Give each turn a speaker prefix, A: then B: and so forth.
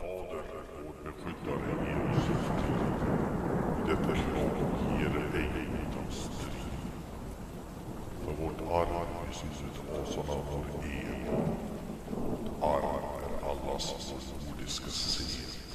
A: Fader, vår beskyddare Jesus. Detta krav ger ej utan strid. För vårt arv är syndet asarna vår ed. Vårt arv är allas vår jordiska sed.